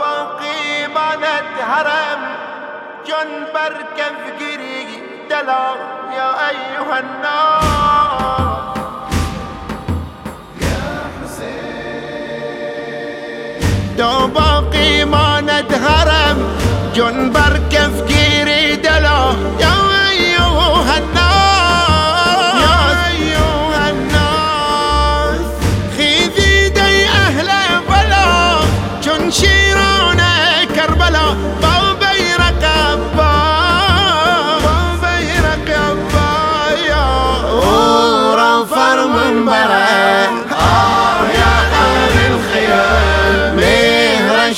باقي بانت هرم. جن بركب قري دلا يا أيها الناس. يا حسين. دو باقي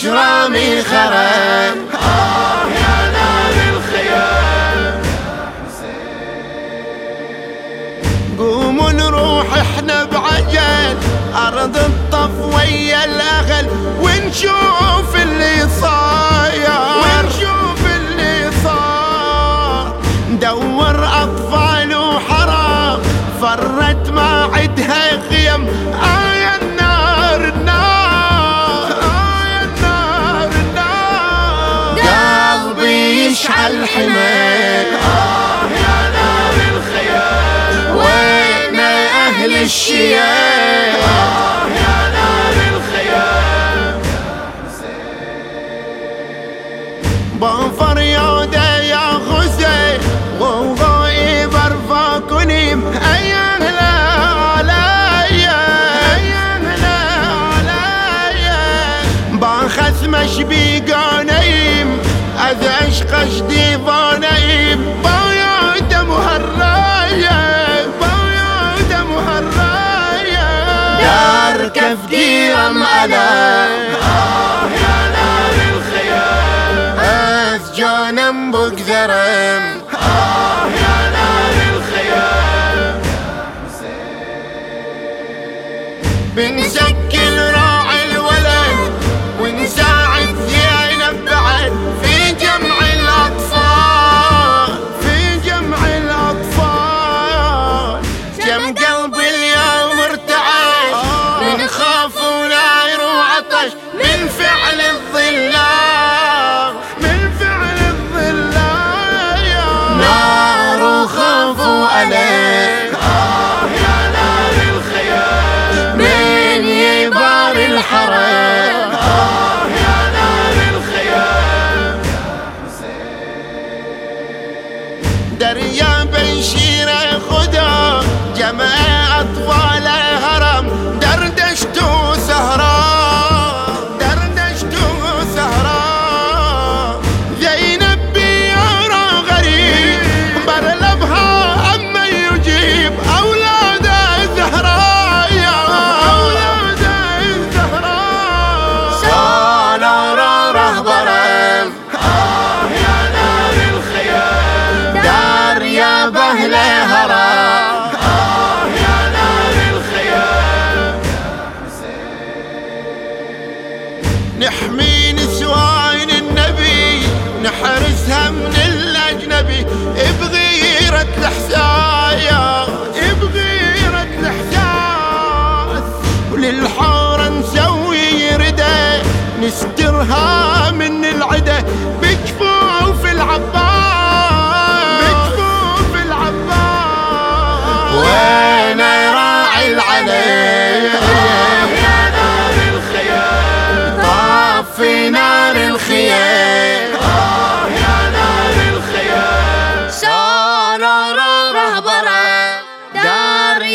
رامي خرم آه يا نار الخيام قوموا نروح إحنا بعجل أرض الطف ويا الأغل ونشوف اللي صاير. ونشوف اللي صار دور الحمى آه يا نار الخيال وين أهل الشيال آه يا نار الخيال بفريادة يا غزة وغايب ارفاكني أي أهل عليا أذى عشقش ديفاني بايا دم هالراية بايا دم هالراية دار كف ديرم على آه يا نار الخيام. أسجانم بقذرم آه يا نار الخيام. بنسكن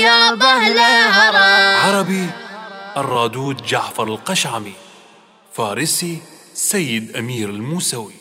يا بهلة هرم. عربي الرادود جعفر القشعمي فارسي سيد أمير الموسوي.